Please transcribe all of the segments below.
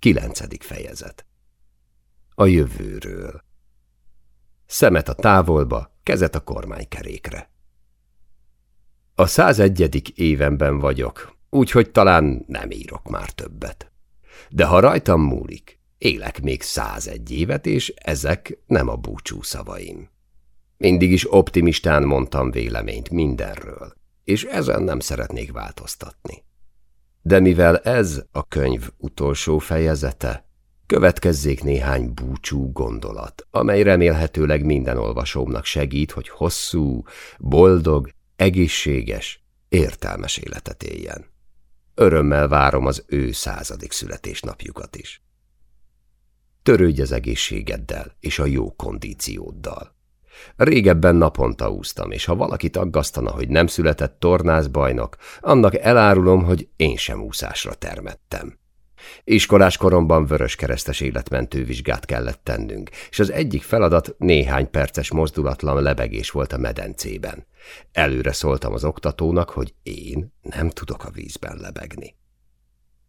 Kilencedik fejezet A jövőről Szemet a távolba, kezet a kormánykerékre. A 101. évenben vagyok, úgyhogy talán nem írok már többet. De ha rajtam múlik, élek még 101 évet, és ezek nem a búcsú szavaim. Mindig is optimistán mondtam véleményt mindenről, és ezen nem szeretnék változtatni. De mivel ez a könyv utolsó fejezete, következzék néhány búcsú gondolat, amely remélhetőleg minden olvasómnak segít, hogy hosszú, boldog, egészséges, értelmes életet éljen. Örömmel várom az ő századik születésnapjukat is. Törődj az egészségeddel és a jó kondícióddal. Régebben naponta úsztam, és ha valakit aggasztana, hogy nem született tornászbajnok, annak elárulom, hogy én sem úszásra termettem. Iskolás koromban vörös keresztes életmentő vizsgát kellett tennünk, és az egyik feladat néhány perces mozdulatlan lebegés volt a medencében. Előre szóltam az oktatónak, hogy én nem tudok a vízben lebegni.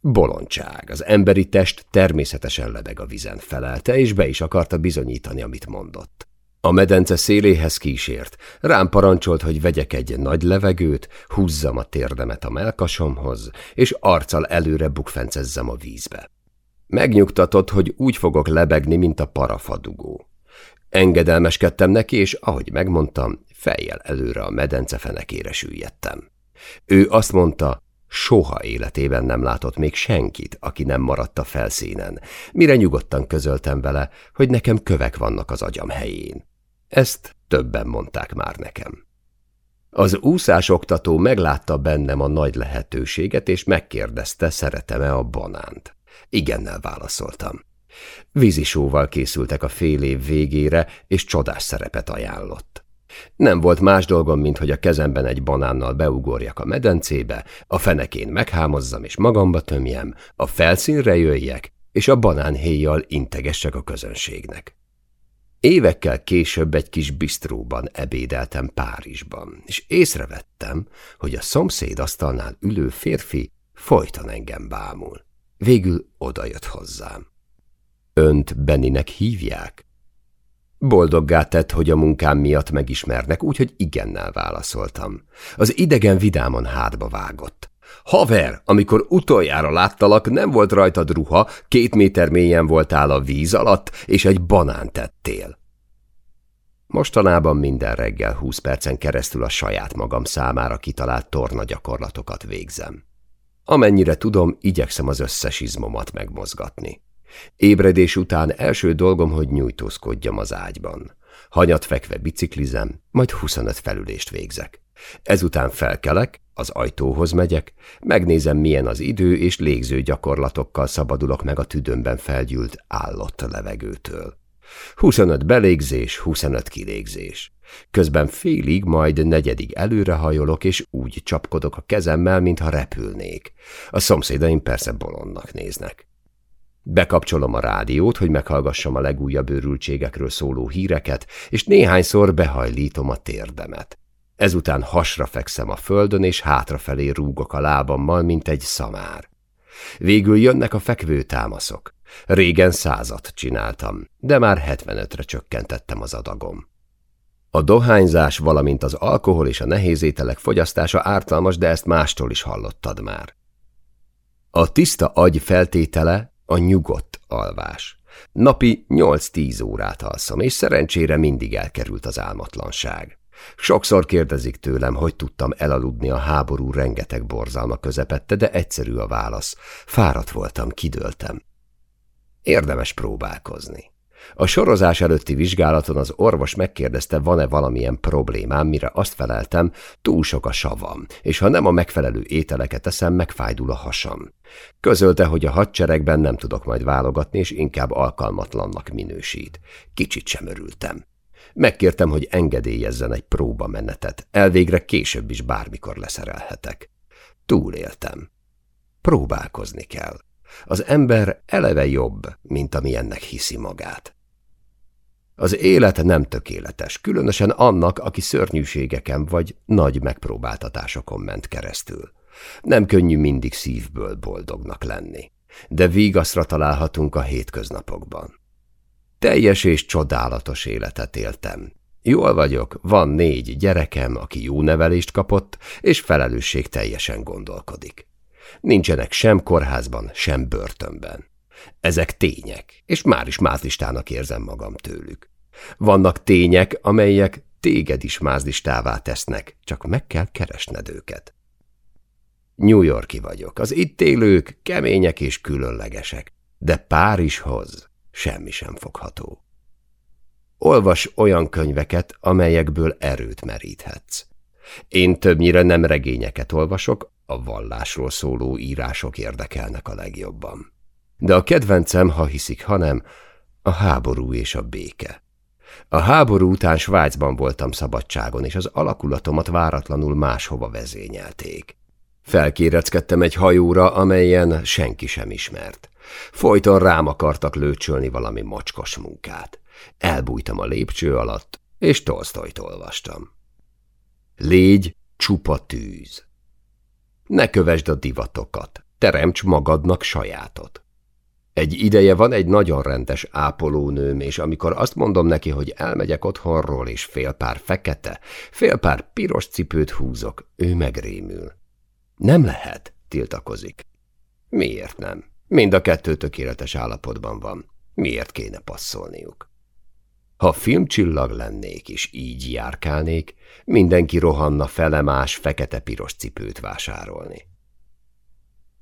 Bolondság, az emberi test természetesen lebeg a vízen felelte, és be is akarta bizonyítani, amit mondott. A medence széléhez kísért, rám parancsolt, hogy vegyek egy nagy levegőt, húzzam a térdemet a melkasomhoz, és arccal előre bukfencezzem a vízbe. Megnyugtatott, hogy úgy fogok lebegni, mint a parafadugó. Engedelmeskedtem neki, és ahogy megmondtam, fejjel előre a medence fenekére süllyedtem. Ő azt mondta, soha életében nem látott még senkit, aki nem maradt a felszínen, mire nyugodtan közöltem vele, hogy nekem kövek vannak az agyam helyén. Ezt többen mondták már nekem. Az úszásoktató meglátta bennem a nagy lehetőséget, és megkérdezte, szeretem-e a banánt. Igennel válaszoltam. Vízisóval készültek a fél év végére, és csodás szerepet ajánlott. Nem volt más dolgom, mint hogy a kezemben egy banánnal beugorjak a medencébe, a fenekén meghámozzam és magamba tömjem, a felszínre jöjjek, és a banánhéjjal integessek a közönségnek. Évekkel később egy kis bistróban ebédeltem Párizsban, és észrevettem, hogy a szomszéd asztalnál ülő férfi folyton engem bámul. Végül odajött hozzám. Önt Beninek hívják? Boldoggá tett, hogy a munkám miatt megismernek, úgyhogy igennel válaszoltam. Az idegen vidáman hátba vágott. Haver, amikor utoljára láttalak, nem volt rajtad ruha, két méter mélyen voltál a víz alatt, és egy banán tettél. Mostanában minden reggel húsz percen keresztül a saját magam számára kitalált torna gyakorlatokat végzem. Amennyire tudom, igyekszem az összes izmomat megmozgatni. Ébredés után első dolgom, hogy nyújtózkodjam az ágyban. Hanyat fekve biciklizem, majd 25 felülést végzek. Ezután felkelek, az ajtóhoz megyek, megnézem, milyen az idő, és légző gyakorlatokkal szabadulok meg a tüdőmben felgyűlt állott levegőtől. 25 belégzés, 25 kilégzés. Közben félig, majd negyedig előrehajolok, és úgy csapkodok a kezemmel, mintha repülnék. A szomszédaim persze bolondnak néznek. Bekapcsolom a rádiót, hogy meghallgassam a legújabb őrültségekről szóló híreket, és néhányszor behajlítom a térdemet. Ezután hasra fekszem a földön, és hátrafelé rúgok a lábammal, mint egy szamár. Végül jönnek a fekvő támaszok. Régen százat csináltam, de már 75-re csökkentettem az adagom. A dohányzás, valamint az alkohol és a nehéz ételek fogyasztása ártalmas, de ezt mástól is hallottad már. A tiszta agy feltétele a nyugodt alvás. Napi 8-10 órát alszom, és szerencsére mindig elkerült az álmatlanság. Sokszor kérdezik tőlem, hogy tudtam elaludni a háború rengeteg borzalma közepette, de egyszerű a válasz. Fáradt voltam, kidőltem. Érdemes próbálkozni. A sorozás előtti vizsgálaton az orvos megkérdezte, van-e valamilyen problémám, mire azt feleltem, túl sok a savam, és ha nem a megfelelő ételeket eszem, megfájdul a hasam. Közölte, hogy a hadseregben nem tudok majd válogatni, és inkább alkalmatlannak minősít. Kicsit sem örültem. Megkértem, hogy engedélyezzen egy próbamenetet, elvégre később is bármikor leszerelhetek. Túléltem. Próbálkozni kell. Az ember eleve jobb, mint ami ennek hiszi magát. Az élet nem tökéletes, különösen annak, aki szörnyűségeken vagy nagy megpróbáltatásokon ment keresztül. Nem könnyű mindig szívből boldognak lenni. de vígaszra találhatunk a hétköznapokban. Teljes és csodálatos életet éltem. Jól vagyok, van négy gyerekem, aki jó nevelést kapott, és felelősség teljesen gondolkodik. Nincsenek sem kórházban, sem börtönben. Ezek tények, és már is mázlistának érzem magam tőlük. Vannak tények, amelyek téged is mázlistává tesznek, csak meg kell keresned őket. New Yorki vagyok, az itt élők kemények és különlegesek, de Párizshoz semmi sem fogható. Olvas olyan könyveket, amelyekből erőt meríthetsz. Én többnyire nem regényeket olvasok, a vallásról szóló írások érdekelnek a legjobban. De a kedvencem, ha hiszik, hanem a háború és a béke. A háború után Svájcban voltam szabadságon, és az alakulatomat váratlanul máshova vezényelték. Felkéreckedtem egy hajóra, amelyen senki sem ismert. Folyton rám akartak lőcsölni valami mocskos munkát. Elbújtam a lépcső alatt, és Tolstoyt olvastam. Légy csupa tűz. Ne kövesd a divatokat, teremts magadnak sajátot. Egy ideje van egy nagyon rendes ápolónőm, és amikor azt mondom neki, hogy elmegyek otthonról, és fél pár fekete, fél pár piros cipőt húzok, ő megrémül. Nem lehet, tiltakozik. Miért nem? Mind a kettő tökéletes állapotban van. Miért kéne passzolniuk? Ha filmcsillag lennék és így járkálnék, mindenki rohanna fele más fekete-piros cipőt vásárolni.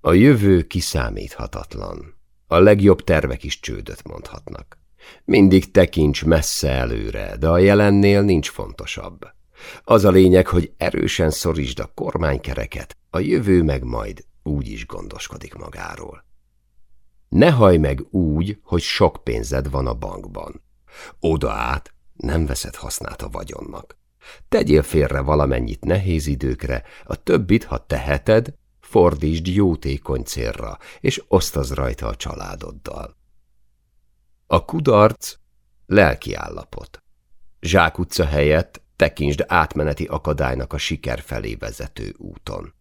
A jövő kiszámíthatatlan. A legjobb tervek is csődöt mondhatnak. Mindig tekints messze előre, de a jelennél nincs fontosabb. Az a lényeg, hogy erősen szorítsd a kormánykereket, a jövő meg majd úgy is gondoskodik magáról. Ne haj meg úgy, hogy sok pénzed van a bankban. Oda át nem veszed hasznát a vagyonnak. Tegyél félre valamennyit nehéz időkre, a többit, ha teheted, fordítsd jótékony célra, és osztaz rajta a családoddal. A kudarc lelki állapot. Zsák utca helyett tekintsd átmeneti akadálynak a siker felé vezető úton.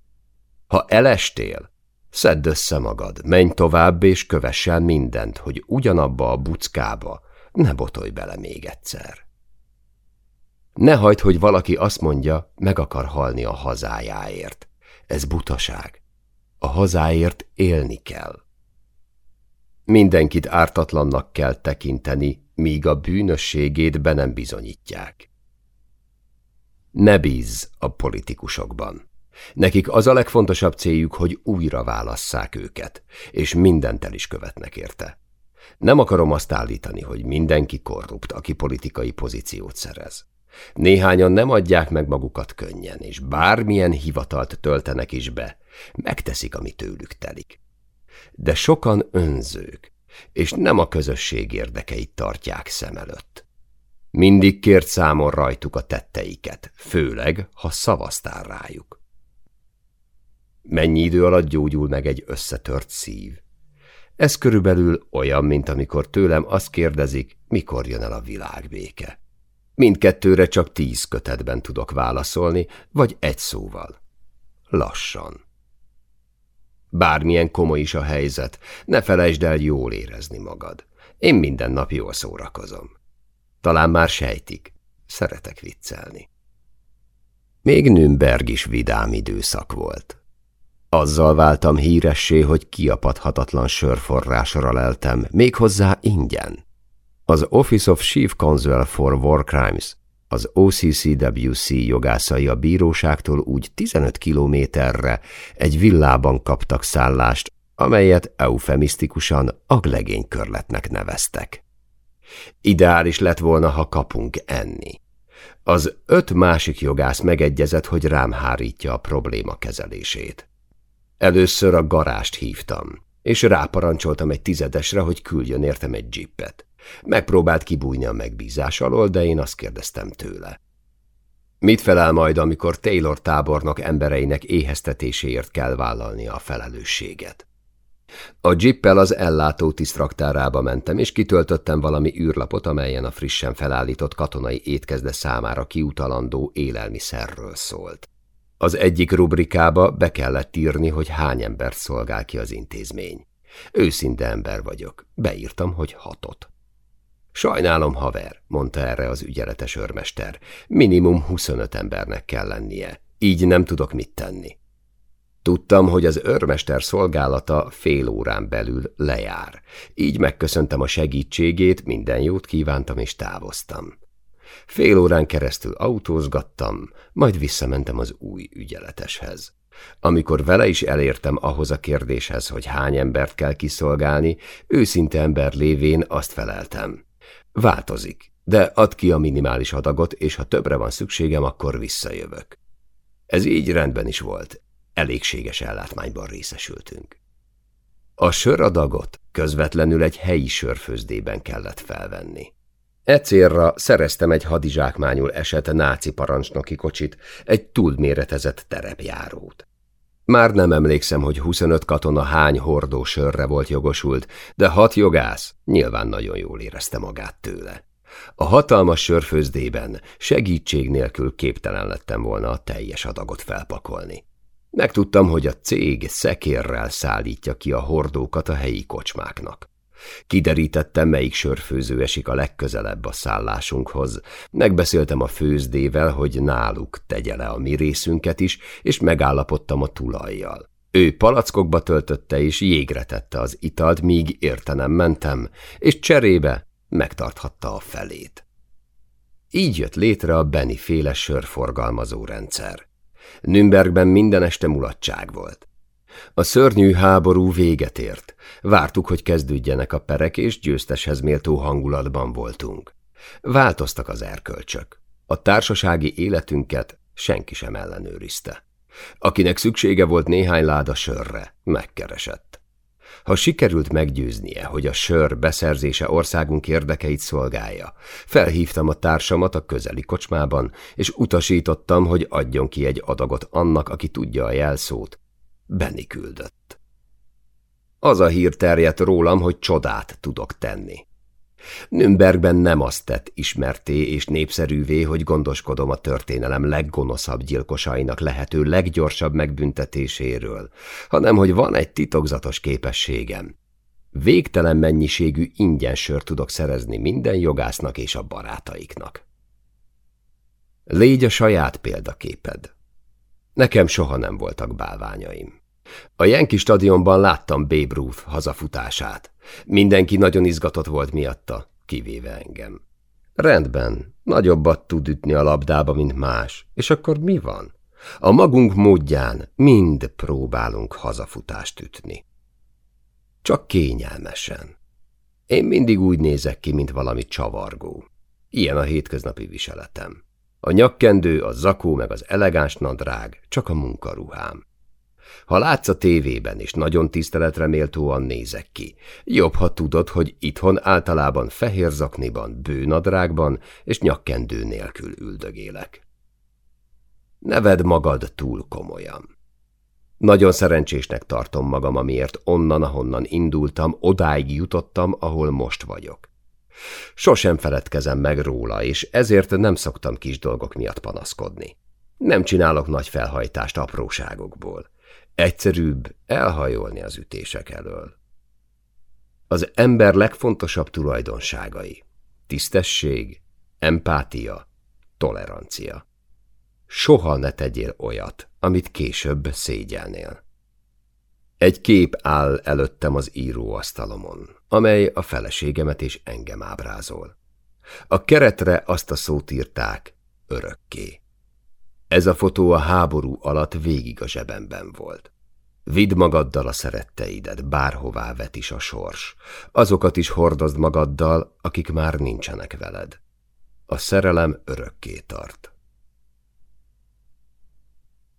Ha elestél, szedd össze magad, menj tovább és kövessel mindent, hogy ugyanabba a buckába ne botolj bele még egyszer. Ne hagyd, hogy valaki azt mondja, meg akar halni a hazájáért. Ez butaság. A hazáért élni kell. Mindenkit ártatlannak kell tekinteni, míg a bűnösségét be nem bizonyítják. Ne bízz a politikusokban. Nekik az a legfontosabb céljuk, hogy újra válasszák őket, és mindent el is követnek érte. Nem akarom azt állítani, hogy mindenki korrupt, aki politikai pozíciót szerez. Néhányan nem adják meg magukat könnyen, és bármilyen hivatalt töltenek is be, megteszik, ami tőlük telik. De sokan önzők, és nem a közösség érdekeit tartják szem előtt. Mindig kért számon rajtuk a tetteiket, főleg, ha szavaztál rájuk. Mennyi idő alatt gyógyul meg egy összetört szív? Ez körülbelül olyan, mint amikor tőlem azt kérdezik, mikor jön el a világbéke. Mindkettőre csak tíz kötetben tudok válaszolni, vagy egy szóval. Lassan. Bármilyen komoly is a helyzet, ne felejtsd el jól érezni magad. Én minden nap jól szórakozom. Talán már sejtik, szeretek viccelni. Még Nürnberg is vidám időszak volt. Azzal váltam híressé, hogy kiapadhatatlan sörforrásra leltem, méghozzá ingyen. Az Office of Chief Counsel for War Crimes, az OCCWC jogászai a bíróságtól úgy 15 kilométerre egy villában kaptak szállást, amelyet eufemisztikusan aglegénykörletnek neveztek. Ideális lett volna, ha kapunk enni. Az öt másik jogász megegyezett, hogy rám hárítja a probléma kezelését. Először a garást hívtam, és ráparancsoltam egy tizedesre, hogy küldjön értem egy dzsippet. Megpróbált kibújni a megbízás alól, de én azt kérdeztem tőle. Mit felel majd, amikor Taylor tábornok embereinek éheztetéséért kell vállalnia a felelősséget? A jippel az ellátó tisztraktárába mentem, és kitöltöttem valami űrlapot, amelyen a frissen felállított katonai étkezde számára kiutalandó élelmiszerről szólt. Az egyik rubrikába be kellett írni, hogy hány embert szolgál ki az intézmény. Őszinte ember vagyok. Beírtam, hogy hatot. Sajnálom, haver, mondta erre az ügyeletes örmester. Minimum 25 embernek kell lennie. Így nem tudok mit tenni. Tudtam, hogy az őrmester szolgálata fél órán belül lejár. Így megköszöntem a segítségét, minden jót kívántam és távoztam. Fél órán keresztül autózgattam, majd visszamentem az új ügyeleteshez. Amikor vele is elértem ahhoz a kérdéshez, hogy hány embert kell kiszolgálni, őszinte ember lévén azt feleltem. Változik, de add ki a minimális adagot, és ha többre van szükségem, akkor visszajövök. Ez így rendben is volt, elégséges ellátmányban részesültünk. A söradagot közvetlenül egy helyi sörfőzdében kellett felvenni. E célra szereztem egy hadizsákmányul esett náci parancsnoki kocsit, egy túlméretezett terepjárót. Már nem emlékszem, hogy 25 katona hány hordó sörre volt jogosult, de hat jogász nyilván nagyon jól érezte magát tőle. A hatalmas sörfőzdében segítség nélkül képtelen lettem volna a teljes adagot felpakolni. Megtudtam, hogy a cég szekérrel szállítja ki a hordókat a helyi kocsmáknak. Kiderítettem, melyik sörfőző esik a legközelebb a szállásunkhoz. Megbeszéltem a főzdével, hogy náluk tegye le a mi részünket is, és megállapodtam a tulajjal. Ő palackokba töltötte és jégre tette az italt, míg értenem mentem, és cserébe megtarthatta a felét. Így jött létre a Benny féle sörforgalmazó rendszer. Nürnbergben minden este mulatság volt. A szörnyű háború véget ért. Vártuk, hogy kezdődjenek a perek, és győzteshez méltó hangulatban voltunk. Változtak az erkölcsök. A társasági életünket senki sem ellenőrizte. Akinek szüksége volt néhány láda sörre, megkeresett. Ha sikerült meggyőznie, hogy a sör beszerzése országunk érdekeit szolgálja, felhívtam a társamat a közeli kocsmában, és utasítottam, hogy adjon ki egy adagot annak, aki tudja a jelszót, Benni küldött. Az a hír terjedt rólam, hogy csodát tudok tenni. Nürnbergben nem azt tett ismerté és népszerűvé, hogy gondoskodom a történelem leggonoszabb gyilkosainak lehető leggyorsabb megbüntetéséről, hanem hogy van egy titokzatos képességem. Végtelen mennyiségű ingyen sör tudok szerezni minden jogásznak és a barátaiknak. Légy a saját példaképed. Nekem soha nem voltak bálványaim. A Yankee stadionban láttam Babe Ruth hazafutását. Mindenki nagyon izgatott volt miatta, kivéve engem. Rendben, nagyobbat tud ütni a labdába, mint más. És akkor mi van? A magunk módján mind próbálunk hazafutást ütni. Csak kényelmesen. Én mindig úgy nézek ki, mint valami csavargó. Ilyen a hétköznapi viseletem. A nyakkendő, a zakó meg az elegáns nadrág, csak a munkaruhám. Ha látsz a tévében, és nagyon tiszteletre méltóan nézek ki, jobb, ha tudod, hogy itthon általában fehér zakniban, bőnadrágban és nyakkendő nélkül üldögélek. Neved magad túl komolyan. Nagyon szerencsésnek tartom magam, amiért onnan, ahonnan indultam, odáig jutottam, ahol most vagyok. Sosem feledkezem meg róla, és ezért nem szoktam kis dolgok miatt panaszkodni. Nem csinálok nagy felhajtást apróságokból. Egyszerűbb elhajolni az ütések elől. Az ember legfontosabb tulajdonságai. Tisztesség, empátia, tolerancia. Soha ne tegyél olyat, amit később szégyelnél. Egy kép áll előttem az íróasztalomon, amely a feleségemet és engem ábrázol. A keretre azt a szót írták, örökké. Ez a fotó a háború alatt végig a zsebemben volt. Vidd magaddal a szeretteidet, bárhová vet is a sors. Azokat is hordozd magaddal, akik már nincsenek veled. A szerelem örökké tart.